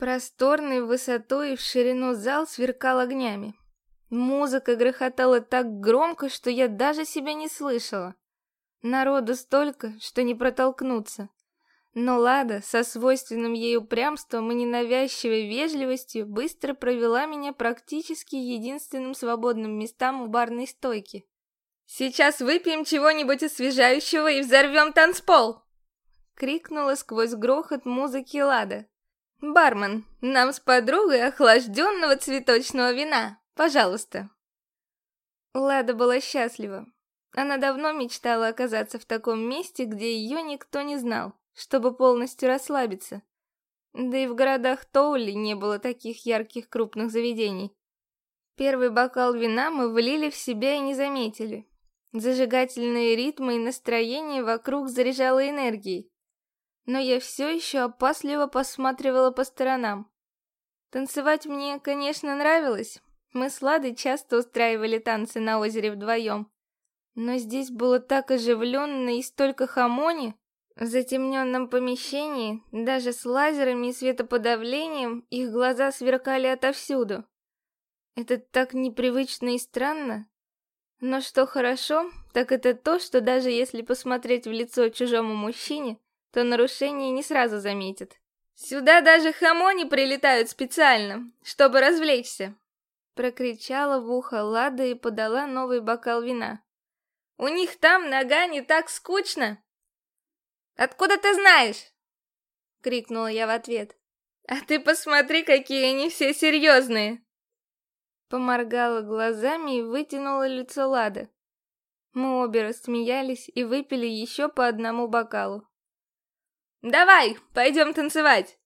Просторный в высоту и в ширину зал сверкал огнями. Музыка грохотала так громко, что я даже себя не слышала. Народу столько, что не протолкнуться. Но Лада со свойственным ей упрямством и ненавязчивой вежливостью быстро провела меня практически единственным свободным местам у барной стойки. «Сейчас выпьем чего-нибудь освежающего и взорвем танцпол!» Крикнула сквозь грохот музыки Лада. «Бармен, нам с подругой охлажденного цветочного вина, пожалуйста!» Лада была счастлива. Она давно мечтала оказаться в таком месте, где ее никто не знал чтобы полностью расслабиться. Да и в городах Тоули не было таких ярких крупных заведений. Первый бокал вина мы влили в себя и не заметили. Зажигательные ритмы и настроение вокруг заряжало энергией. Но я все еще опасливо посматривала по сторонам. Танцевать мне, конечно, нравилось. Мы с Ладой часто устраивали танцы на озере вдвоем. Но здесь было так оживленно и столько хамони, в затемненном помещении, даже с лазерами и светоподавлением, их глаза сверкали отовсюду. Это так непривычно и странно. Но что хорошо, так это то, что даже если посмотреть в лицо чужому мужчине, то нарушение не сразу заметит. «Сюда даже хамони прилетают специально, чтобы развлечься!» Прокричала в ухо Лада и подала новый бокал вина. «У них там нога не так скучно!» Откуда ты знаешь?» — крикнула я в ответ. «А ты посмотри, какие они все серьезные!» Поморгала глазами и вытянула лицо Лады. Мы обе рассмеялись и выпили еще по одному бокалу. «Давай, пойдем танцевать!»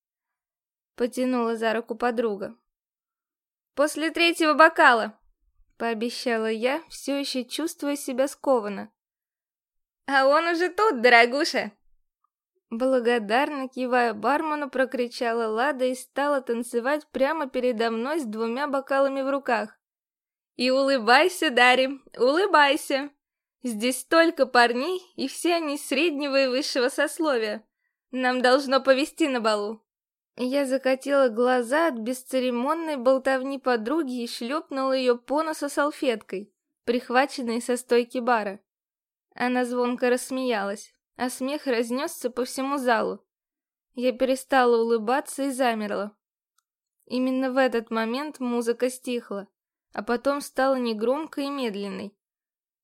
Потянула за руку подруга. «После третьего бокала!» Пообещала я, все еще чувствуя себя скованно. «А он уже тут, дорогуша!» Благодарно кивая бармену, прокричала Лада и стала танцевать прямо передо мной с двумя бокалами в руках. «И улыбайся, Дари, улыбайся! Здесь столько парней, и все они среднего и высшего сословия. Нам должно повести на балу». Я закатила глаза от бесцеремонной болтовни подруги и шлепнула ее по носу салфеткой, прихваченной со стойки бара. Она звонко рассмеялась а смех разнесся по всему залу. Я перестала улыбаться и замерла. Именно в этот момент музыка стихла, а потом стала негромкой и медленной.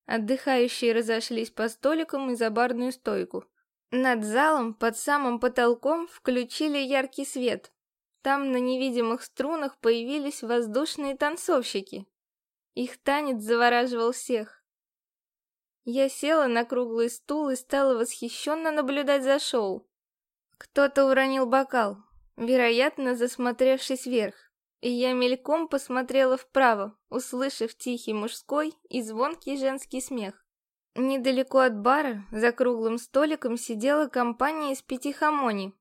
Отдыхающие разошлись по столикам и за барную стойку. Над залом, под самым потолком, включили яркий свет. Там на невидимых струнах появились воздушные танцовщики. Их танец завораживал всех. Я села на круглый стул и стала восхищенно наблюдать за шоу. Кто-то уронил бокал, вероятно, засмотревшись вверх, и я мельком посмотрела вправо, услышав тихий мужской и звонкий женский смех. Недалеко от бара, за круглым столиком, сидела компания из пяти хамони.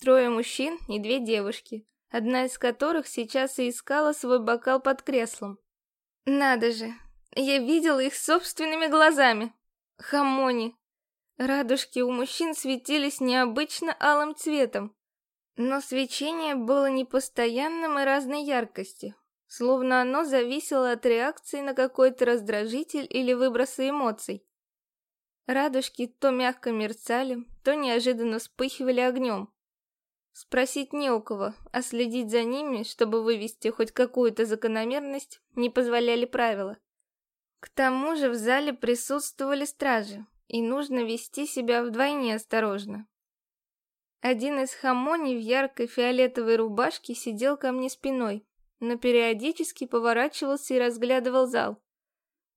Трое мужчин и две девушки, одна из которых сейчас и искала свой бокал под креслом. Надо же, я видела их собственными глазами. Хамони. Радужки у мужчин светились необычно алым цветом. Но свечение было непостоянным и разной яркости, словно оно зависело от реакции на какой-то раздражитель или выброса эмоций. Радужки то мягко мерцали, то неожиданно вспыхивали огнем. Спросить не у кого, а следить за ними, чтобы вывести хоть какую-то закономерность, не позволяли правила. К тому же в зале присутствовали стражи, и нужно вести себя вдвойне осторожно. Один из хамони в яркой фиолетовой рубашке сидел ко мне спиной, но периодически поворачивался и разглядывал зал.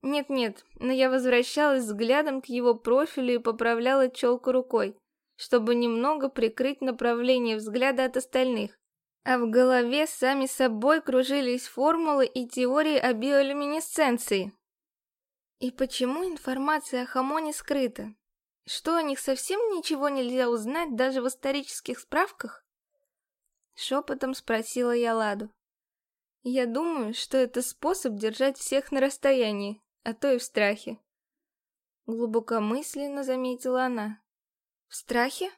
Нет-нет, но я возвращалась взглядом к его профилю и поправляла челку рукой, чтобы немного прикрыть направление взгляда от остальных. А в голове сами собой кружились формулы и теории о биолюминесценции, и почему информация о Хамоне скрыта? Что о них совсем ничего нельзя узнать даже в исторических справках? Шепотом спросила я Ладу. Я думаю, что это способ держать всех на расстоянии, а то и в страхе. Глубокомысленно заметила она. В страхе?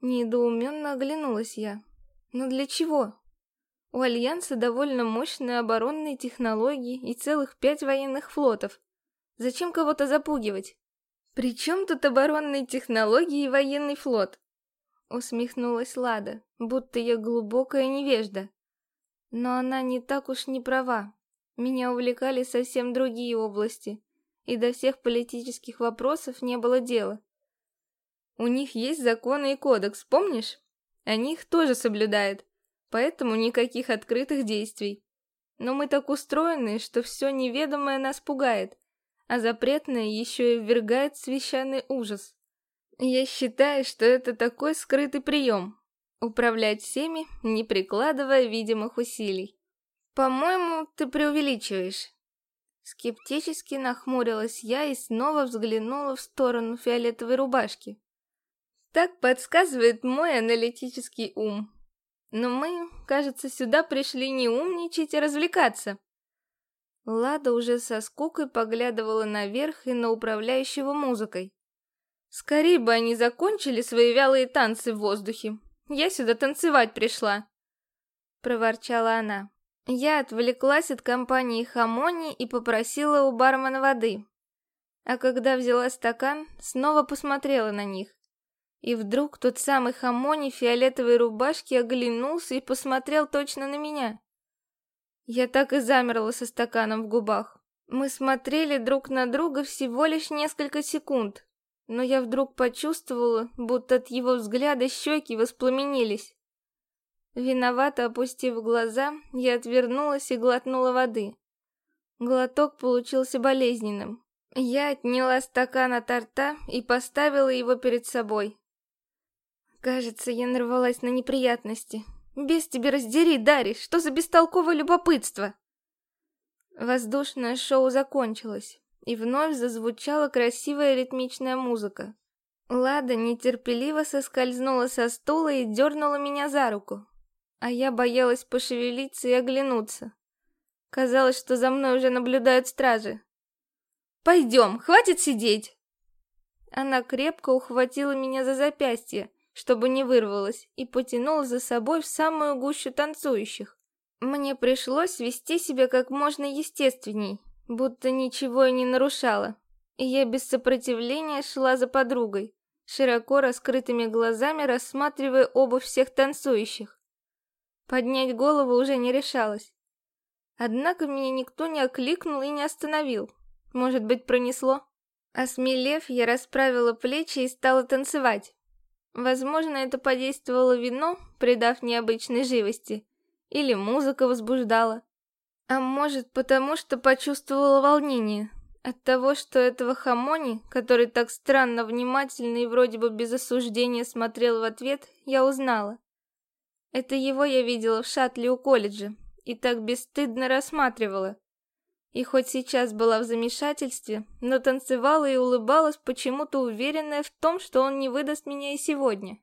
Недоуменно оглянулась я. Но для чего? У Альянса довольно мощные оборонные технологии и целых пять военных флотов. Зачем кого-то запугивать? «При чем тут оборонные технологии и военный флот?» Усмехнулась Лада, будто я глубокая невежда. Но она не так уж не права. Меня увлекали совсем другие области, и до всех политических вопросов не было дела. У них есть законы и кодекс, помнишь? Они их тоже соблюдают, поэтому никаких открытых действий. Но мы так устроены, что все неведомое нас пугает а запретное еще и ввергает священный ужас. Я считаю, что это такой скрытый прием — управлять всеми, не прикладывая видимых усилий. По-моему, ты преувеличиваешь. Скептически нахмурилась я и снова взглянула в сторону фиолетовой рубашки. Так подсказывает мой аналитический ум. Но мы, кажется, сюда пришли не умничать, а развлекаться. Лада уже со скукой поглядывала наверх и на управляющего музыкой. Скорее бы они закончили свои вялые танцы в воздухе. Я сюда танцевать пришла. Проворчала она. Я отвлеклась от компании Хамони и попросила у бармена воды. А когда взяла стакан, снова посмотрела на них. И вдруг тот самый Хамони в фиолетовой рубашке оглянулся и посмотрел точно на меня. Я так и замерла со стаканом в губах. Мы смотрели друг на друга всего лишь несколько секунд, но я вдруг почувствовала, будто от его взгляда щеки воспламенились. Виновато опустив глаза, я отвернулась и глотнула воды. Глоток получился болезненным. Я отняла стакан от рта и поставила его перед собой. Кажется, я нарвалась на неприятности. Без тебе раздери, Дарья, что за бестолковое любопытство? Воздушное шоу закончилось, и вновь зазвучала красивая ритмичная музыка. Лада нетерпеливо соскользнула со стула и дернула меня за руку, а я боялась пошевелиться и оглянуться. Казалось, что за мной уже наблюдают стражи. «Пойдем, хватит сидеть!» Она крепко ухватила меня за запястье, чтобы не вырвалась, и потянул за собой в самую гущу танцующих. Мне пришлось вести себя как можно естественней, будто ничего и не нарушала, и я без сопротивления шла за подругой, широко раскрытыми глазами рассматривая обувь всех танцующих. Поднять голову уже не решалась. Однако меня никто не окликнул и не остановил. Может быть, пронесло? Осмелев, я расправила плечи и стала танцевать. Возможно, это подействовало вино, придав необычной живости, или музыка возбуждала. А может, потому что почувствовала волнение от того, что этого хамони, который так странно внимательно и вроде бы без осуждения смотрел в ответ, я узнала. Это его я видела в шаттле у колледжа и так бесстыдно рассматривала. И хоть сейчас была в замешательстве, но танцевала и улыбалась, почему-то уверенная в том, что он не выдаст меня и сегодня.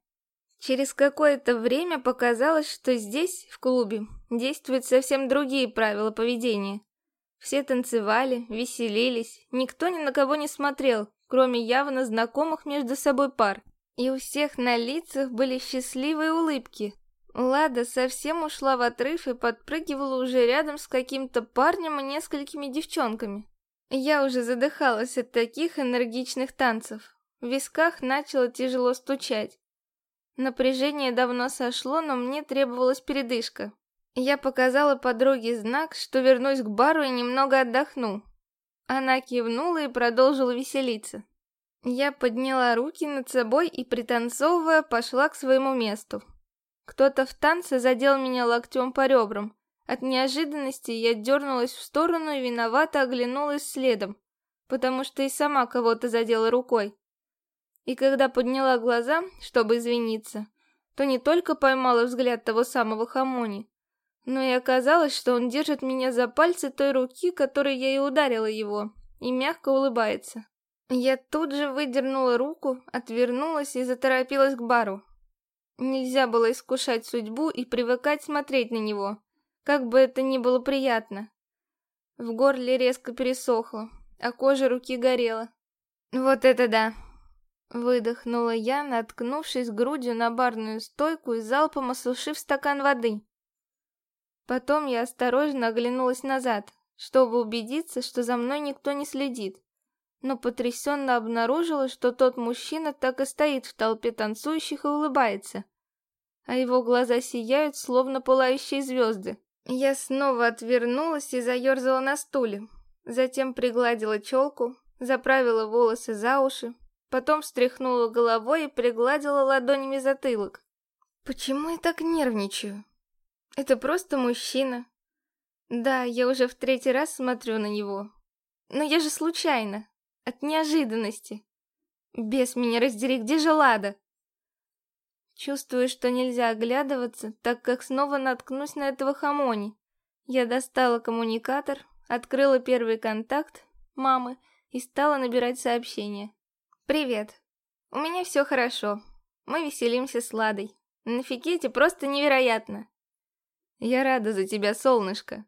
Через какое-то время показалось, что здесь, в клубе, действуют совсем другие правила поведения. Все танцевали, веселились, никто ни на кого не смотрел, кроме явно знакомых между собой пар. И у всех на лицах были счастливые улыбки, Лада совсем ушла в отрыв и подпрыгивала уже рядом с каким-то парнем и несколькими девчонками. Я уже задыхалась от таких энергичных танцев. В висках начало тяжело стучать. Напряжение давно сошло, но мне требовалась передышка. Я показала подруге знак, что вернусь к бару и немного отдохну. Она кивнула и продолжила веселиться. Я подняла руки над собой и, пританцовывая, пошла к своему месту. Кто-то в танце задел меня локтем по ребрам. От неожиданности я дернулась в сторону и виновато оглянулась следом, потому что и сама кого-то задела рукой. И когда подняла глаза, чтобы извиниться, то не только поймала взгляд того самого Хамони, но и оказалось, что он держит меня за пальцы той руки, которой я и ударила его, и мягко улыбается. Я тут же выдернула руку, отвернулась и заторопилась к бару. Нельзя было искушать судьбу и привыкать смотреть на него, как бы это ни было приятно. В горле резко пересохло, а кожа руки горела. Вот это да! Выдохнула я, наткнувшись грудью на барную стойку и залпом осушив стакан воды. Потом я осторожно оглянулась назад, чтобы убедиться, что за мной никто не следит, но потрясенно обнаружила, что тот мужчина так и стоит в толпе танцующих и улыбается, а его глаза сияют, словно пылающие звезды. Я снова отвернулась и заерзала на стуле, затем пригладила челку, заправила волосы за уши, потом встряхнула головой и пригладила ладонями затылок. Почему я так нервничаю? Это просто мужчина. Да, я уже в третий раз смотрю на него. Но я же случайно, от неожиданности. Без меня раздери, где же Лада? Чувствую, что нельзя оглядываться, так как снова наткнусь на этого хамони. Я достала коммуникатор, открыла первый контакт, мамы, и стала набирать сообщение. «Привет. У меня все хорошо. Мы веселимся с Ладой. На Фикете просто невероятно». «Я рада за тебя, солнышко».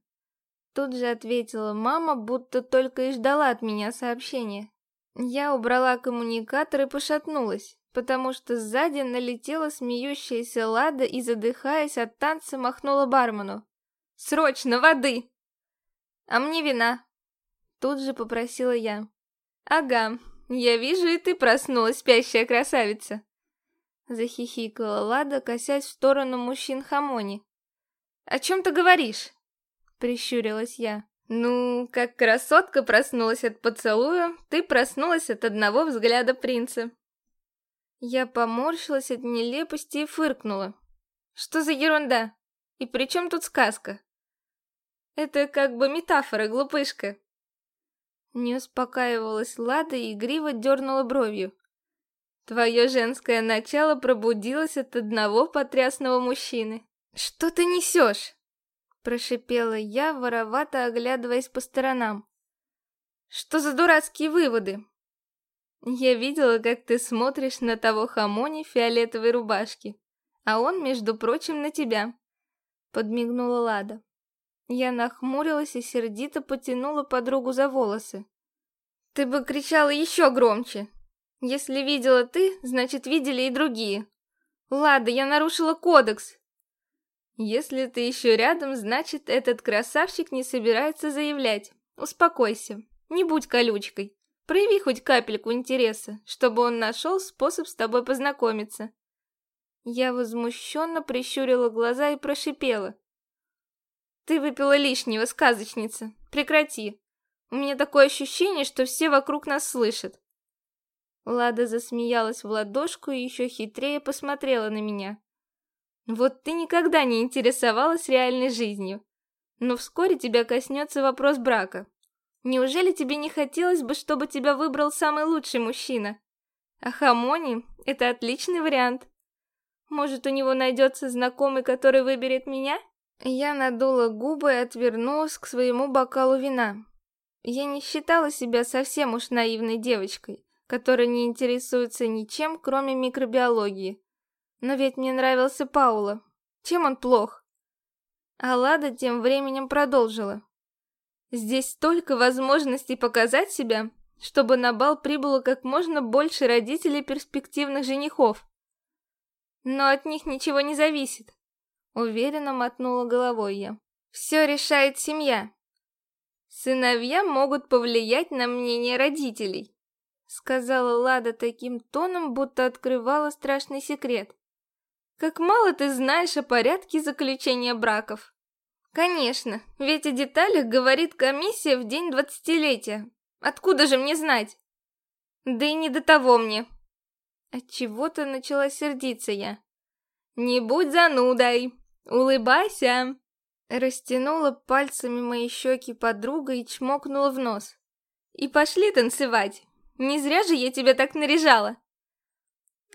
Тут же ответила мама, будто только и ждала от меня сообщения. Я убрала коммуникатор и пошатнулась потому что сзади налетела смеющаяся Лада и, задыхаясь от танца, махнула бармену. «Срочно, воды!» «А мне вина!» Тут же попросила я. «Ага, я вижу, и ты проснулась, спящая красавица!» Захихикала Лада, косясь в сторону мужчин Хамони. «О чем ты говоришь?» Прищурилась я. «Ну, как красотка проснулась от поцелуя, ты проснулась от одного взгляда принца. Я поморщилась от нелепости и фыркнула. Что за ерунда? И при чем тут сказка? Это как бы метафора, глупышка. Не успокаивалась Лада и игриво дернула бровью. Твое женское начало пробудилось от одного потрясного мужчины. Что ты несешь? Прошипела я, воровато оглядываясь по сторонам. Что за дурацкие выводы? Я видела, как ты смотришь на того хамони в фиолетовой рубашке, а он, между прочим, на тебя. Подмигнула Лада. Я нахмурилась и сердито потянула подругу за волосы. Ты бы кричала еще громче. Если видела ты, значит, видели и другие. Лада, я нарушила кодекс. Если ты еще рядом, значит, этот красавчик не собирается заявлять. Успокойся, не будь колючкой. Прояви хоть капельку интереса, чтобы он нашел способ с тобой познакомиться. Я возмущенно прищурила глаза и прошипела. Ты выпила лишнего, сказочница. Прекрати. У меня такое ощущение, что все вокруг нас слышат. Лада засмеялась в ладошку и еще хитрее посмотрела на меня. Вот ты никогда не интересовалась реальной жизнью. Но вскоре тебя коснется вопрос брака. Неужели тебе не хотелось бы, чтобы тебя выбрал самый лучший мужчина? А Хамони — это отличный вариант. Может, у него найдется знакомый, который выберет меня? Я надула губы и отвернулась к своему бокалу вина. Я не считала себя совсем уж наивной девочкой, которая не интересуется ничем, кроме микробиологии. Но ведь мне нравился Паула. Чем он плох? А Лада тем временем продолжила. Здесь столько возможностей показать себя, чтобы на бал прибыло как можно больше родителей перспективных женихов. Но от них ничего не зависит. Уверенно мотнула головой я. Все решает семья. Сыновья могут повлиять на мнение родителей, сказала Лада таким тоном, будто открывала страшный секрет. Как мало ты знаешь о порядке заключения браков. Конечно, ведь о деталях говорит комиссия в день двадцатилетия. Откуда же мне знать? Да и не до того мне. Отчего-то начала сердиться я. Не будь занудой, улыбайся. Растянула пальцами мои щеки подруга и чмокнула в нос. И пошли танцевать. Не зря же я тебя так наряжала.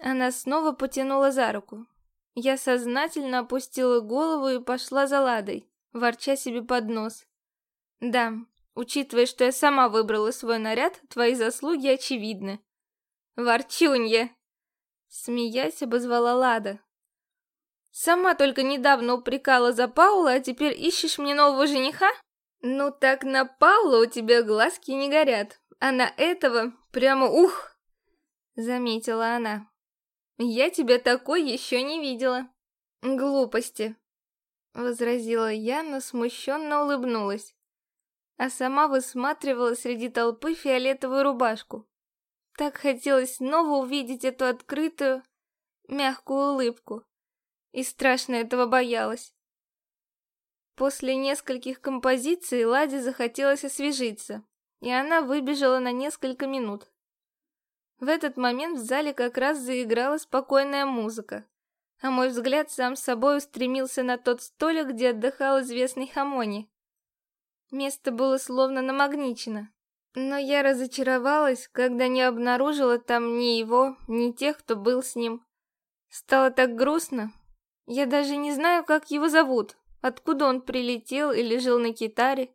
Она снова потянула за руку. Я сознательно опустила голову и пошла за Ладой ворча себе под нос. Да, учитывая, что я сама выбрала свой наряд, твои заслуги очевидны. Ворчунья! Смеясь, обозвала Лада. Сама только недавно упрекала за Паула, а теперь ищешь мне нового жениха? Ну так на Паула у тебя глазки не горят, а на этого прямо ух! заметила она. Я тебя такой еще не видела. Глупости, возразила я, но смущенно улыбнулась. А сама высматривала среди толпы фиолетовую рубашку. Так хотелось снова увидеть эту открытую, мягкую улыбку. И страшно этого боялась. После нескольких композиций Ладе захотелось освежиться, и она выбежала на несколько минут. В этот момент в зале как раз заиграла спокойная музыка, а мой взгляд сам собой устремился на тот столик, где отдыхал известный Хамони. Место было словно намагничено, но я разочаровалась, когда не обнаружила там ни его, ни тех, кто был с ним. Стало так грустно. Я даже не знаю, как его зовут, откуда он прилетел или жил на Китаре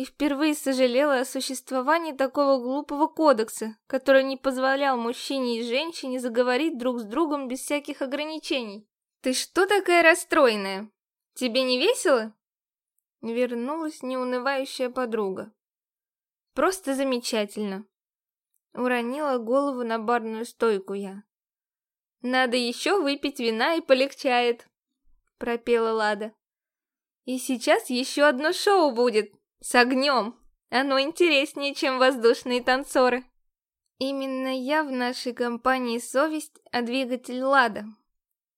и впервые сожалела о существовании такого глупого кодекса, который не позволял мужчине и женщине заговорить друг с другом без всяких ограничений. «Ты что такая расстроенная? Тебе не весело?» Вернулась неунывающая подруга. «Просто замечательно!» Уронила голову на барную стойку я. «Надо еще выпить вина и полегчает!» Пропела Лада. «И сейчас еще одно шоу будет!» С огнем. Оно интереснее, чем воздушные танцоры. Именно я в нашей компании совесть, а двигатель Лада.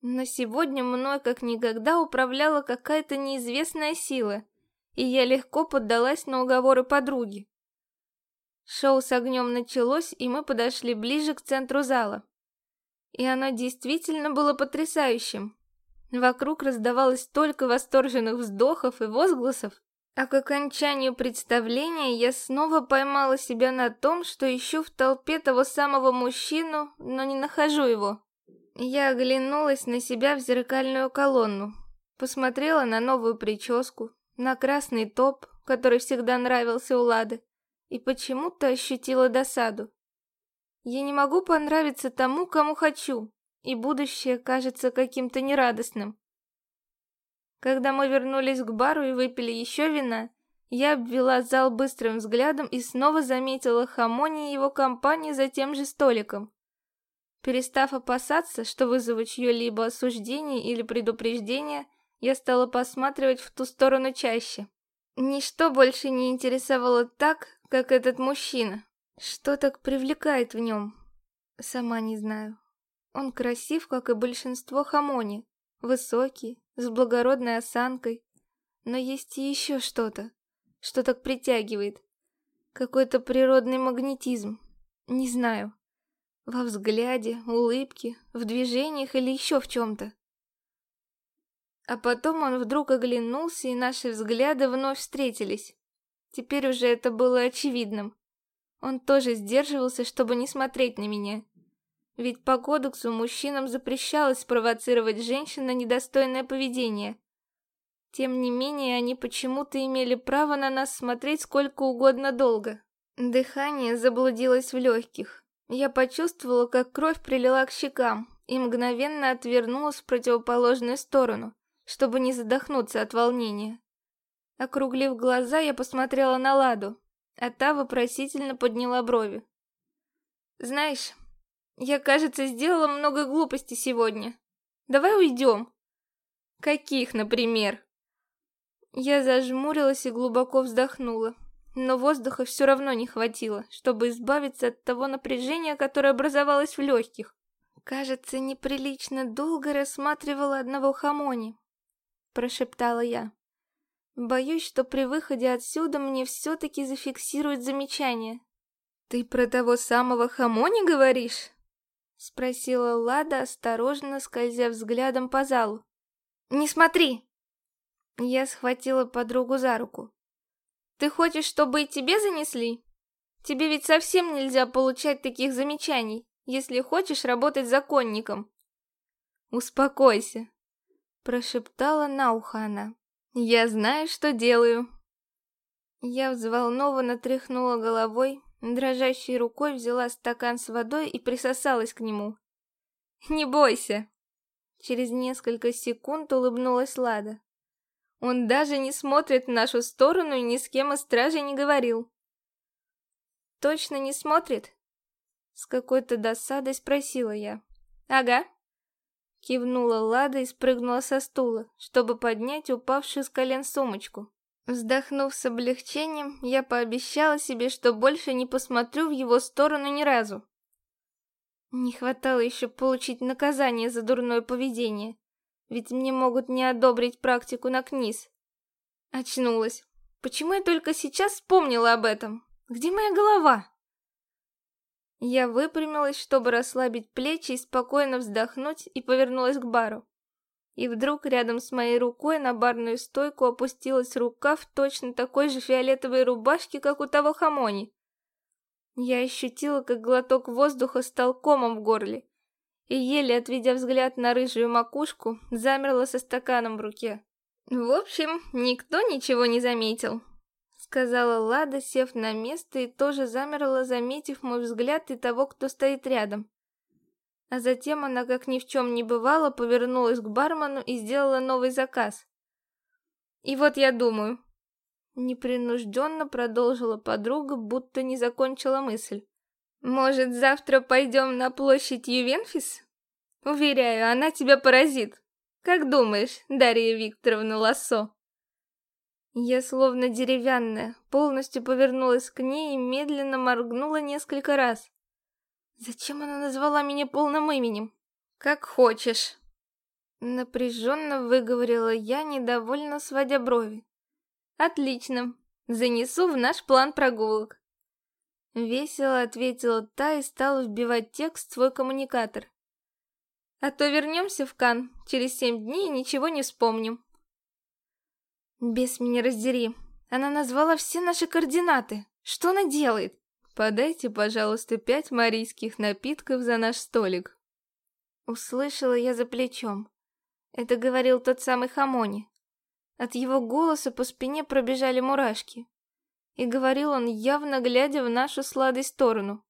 Но сегодня мной как никогда управляла какая-то неизвестная сила, и я легко поддалась на уговоры подруги. Шоу с огнем началось, и мы подошли ближе к центру зала. И оно действительно было потрясающим. Вокруг раздавалось столько восторженных вздохов и возгласов, а к окончанию представления я снова поймала себя на том, что ищу в толпе того самого мужчину, но не нахожу его. Я оглянулась на себя в зеркальную колонну, посмотрела на новую прическу, на красный топ, который всегда нравился у Лады, и почему-то ощутила досаду. Я не могу понравиться тому, кому хочу, и будущее кажется каким-то нерадостным. Когда мы вернулись к бару и выпили еще вина, я обвела зал быстрым взглядом и снова заметила Хамони и его компанию за тем же столиком. Перестав опасаться, что вызову чье-либо осуждение или предупреждение, я стала посматривать в ту сторону чаще. Ничто больше не интересовало так, как этот мужчина. Что так привлекает в нем? Сама не знаю. Он красив, как и большинство хамони. Высокий, с благородной осанкой. Но есть и еще что-то, что так притягивает. Какой-то природный магнетизм. Не знаю. Во взгляде, улыбке, в движениях или еще в чем-то. А потом он вдруг оглянулся, и наши взгляды вновь встретились. Теперь уже это было очевидным. Он тоже сдерживался, чтобы не смотреть на меня. Ведь по кодексу мужчинам запрещалось провоцировать женщин на недостойное поведение. Тем не менее, они почему-то имели право на нас смотреть сколько угодно долго. Дыхание заблудилось в легких. Я почувствовала, как кровь прилила к щекам и мгновенно отвернулась в противоположную сторону, чтобы не задохнуться от волнения. Округлив глаза, я посмотрела на Ладу, а та вопросительно подняла брови. «Знаешь, я, кажется, сделала много глупостей сегодня. Давай уйдем. Каких, например? Я зажмурилась и глубоко вздохнула. Но воздуха все равно не хватило, чтобы избавиться от того напряжения, которое образовалось в легких. Кажется, неприлично долго рассматривала одного хамони. Прошептала я. Боюсь, что при выходе отсюда мне все-таки зафиксируют замечание. Ты про того самого хамони говоришь? Спросила Лада, осторожно скользя взглядом по залу. «Не смотри!» Я схватила подругу за руку. «Ты хочешь, чтобы и тебе занесли? Тебе ведь совсем нельзя получать таких замечаний, если хочешь работать законником». «Успокойся», — прошептала на ухо она. «Я знаю, что делаю». Я взволнованно тряхнула головой, Дрожащей рукой взяла стакан с водой и присосалась к нему. «Не бойся!» Через несколько секунд улыбнулась Лада. «Он даже не смотрит в нашу сторону и ни с кем о страже не говорил». «Точно не смотрит?» С какой-то досадой спросила я. Ага. Кивнула Лада и спрыгнула со стула, чтобы поднять упавшую с колен сумочку. Вздохнув с облегчением, я пообещала себе, что больше не посмотрю в его сторону ни разу. Не хватало еще получить наказание за дурное поведение, ведь мне могут не одобрить практику на КНИС. Очнулась. Почему я только сейчас вспомнила об этом? Где моя голова? Я выпрямилась, чтобы расслабить плечи и спокойно вздохнуть, и повернулась к бару. И вдруг рядом с моей рукой на барную стойку опустилась рука в точно такой же фиолетовой рубашке, как у того хамони. Я ощутила, как глоток воздуха стал комом в горле, и еле отведя взгляд на рыжую макушку, замерла со стаканом в руке. В общем, никто ничего не заметил сказала Лада, сев на место и тоже замерла, заметив мой взгляд и того, кто стоит рядом. А затем она, как ни в чем не бывало, повернулась к бармену и сделала новый заказ. И вот я думаю, непринужденно продолжила подруга, будто не закончила мысль. Может, завтра пойдем на площадь Ювенфис? Уверяю, она тебя поразит. Как думаешь, Дарья Викторовна Лассо? Я словно деревянная, полностью повернулась к ней и медленно моргнула несколько раз. Зачем она назвала меня полным именем? Как хочешь. Напряженно выговорила я, недовольно сводя брови. Отлично. Занесу в наш план прогулок. Весело ответила та и стала вбивать текст в свой коммуникатор. А то вернемся в Кан через семь дней и ничего не вспомним. Без меня раздери. Она назвала все наши координаты. Что она делает? Подайте, пожалуйста, пять марийских напитков за наш столик. Услышала я за плечом. Это говорил тот самый Хамони. От его голоса по спине пробежали мурашки. И говорил он, явно глядя в нашу сладой сторону.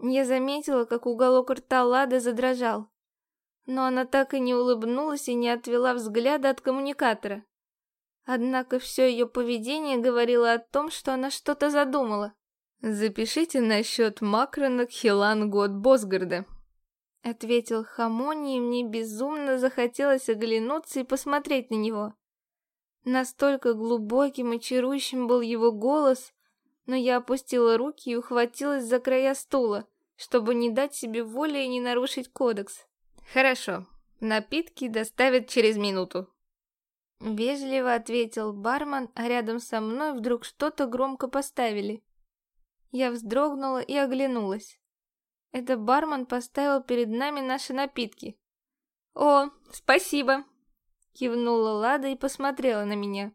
Я заметила, как уголок рта Лады задрожал. Но она так и не улыбнулась и не отвела взгляда от коммуникатора. Однако все ее поведение говорило о том, что она что-то задумала. «Запишите насчет Макрона Хилан Год Босгарда», — ответил Хамони, и мне безумно захотелось оглянуться и посмотреть на него. Настолько глубоким и чарующим был его голос, но я опустила руки и ухватилась за края стула, чтобы не дать себе воли и не нарушить кодекс. «Хорошо, напитки доставят через минуту», Вежливо ответил бармен, а рядом со мной вдруг что-то громко поставили. Я вздрогнула и оглянулась. Это бармен поставил перед нами наши напитки. «О, спасибо!» Кивнула Лада и посмотрела на меня.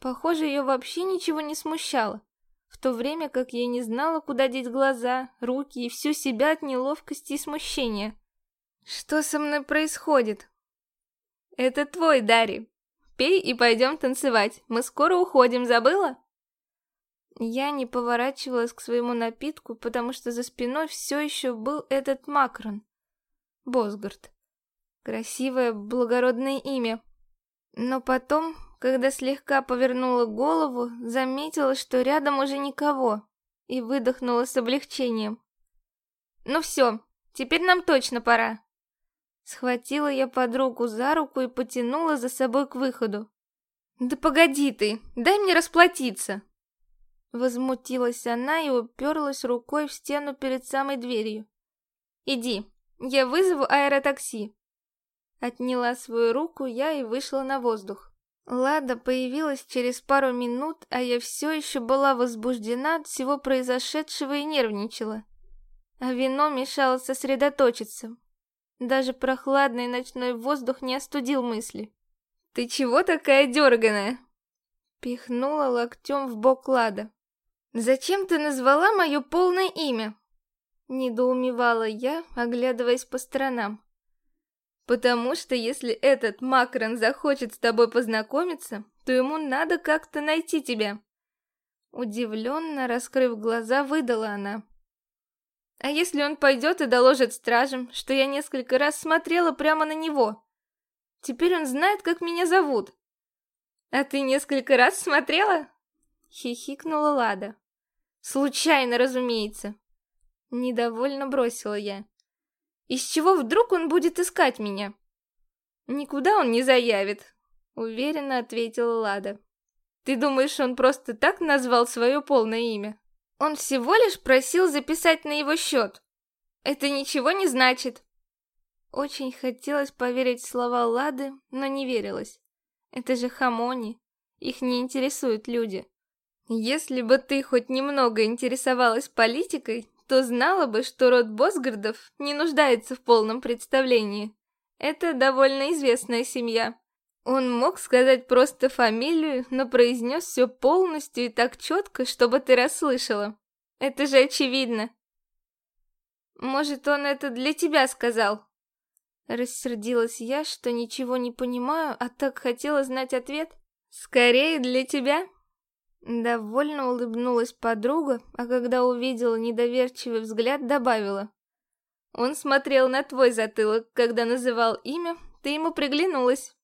Похоже, ее вообще ничего не смущало, в то время как я не знала, куда деть глаза, руки и всю себя от неловкости и смущения. «Что со мной происходит?» «Это твой, Дарри!» Пей и пойдем танцевать. Мы скоро уходим, забыла?» Я не поворачивалась к своему напитку, потому что за спиной все еще был этот Макрон. Босгард. Красивое, благородное имя. Но потом, когда слегка повернула голову, заметила, что рядом уже никого, и выдохнула с облегчением. «Ну все, теперь нам точно пора». Схватила я подругу за руку и потянула за собой к выходу. «Да погоди ты, дай мне расплатиться!» Возмутилась она и уперлась рукой в стену перед самой дверью. «Иди, я вызову аэротакси!» Отняла свою руку я и вышла на воздух. Лада появилась через пару минут, а я все еще была возбуждена от всего произошедшего и нервничала. А вино мешало сосредоточиться, даже прохладный ночной воздух не остудил мысли. «Ты чего такая дерганая?» Пихнула локтем в бок Лада. «Зачем ты назвала мое полное имя?» Недоумевала я, оглядываясь по сторонам. «Потому что если этот Макрон захочет с тобой познакомиться, то ему надо как-то найти тебя». Удивленно, раскрыв глаза, выдала она. А если он пойдет и доложит стражам, что я несколько раз смотрела прямо на него? Теперь он знает, как меня зовут. А ты несколько раз смотрела? Хихикнула Лада. Случайно, разумеется. Недовольно бросила я. Из чего вдруг он будет искать меня? Никуда он не заявит, уверенно ответила Лада. Ты думаешь, он просто так назвал свое полное имя? Он всего лишь просил записать на его счет. Это ничего не значит. Очень хотелось поверить в слова Лады, но не верилось. Это же хамони. Их не интересуют люди. Если бы ты хоть немного интересовалась политикой, то знала бы, что род Босгардов не нуждается в полном представлении. Это довольно известная семья. Он мог сказать просто фамилию, но произнес все полностью и так четко, чтобы ты расслышала. Это же очевидно. Может, он это для тебя сказал? Рассердилась я, что ничего не понимаю, а так хотела знать ответ. Скорее для тебя. Довольно улыбнулась подруга, а когда увидела недоверчивый взгляд, добавила. Он смотрел на твой затылок, когда называл имя, ты ему приглянулась.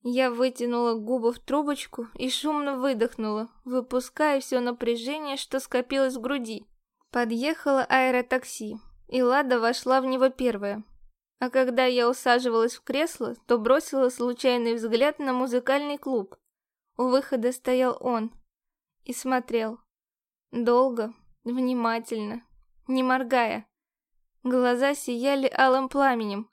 Я вытянула губы в трубочку и шумно выдохнула, выпуская все напряжение, что скопилось в груди. Подъехало аэротакси, и Лада вошла в него первая. А когда я усаживалась в кресло, то бросила случайный взгляд на музыкальный клуб. У выхода стоял он и смотрел. Долго, внимательно, не моргая. Глаза сияли алым пламенем.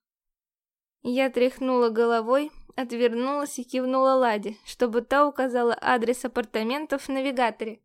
Я тряхнула головой, отвернулась и кивнула Ладе, чтобы та указала адрес апартаментов в навигаторе.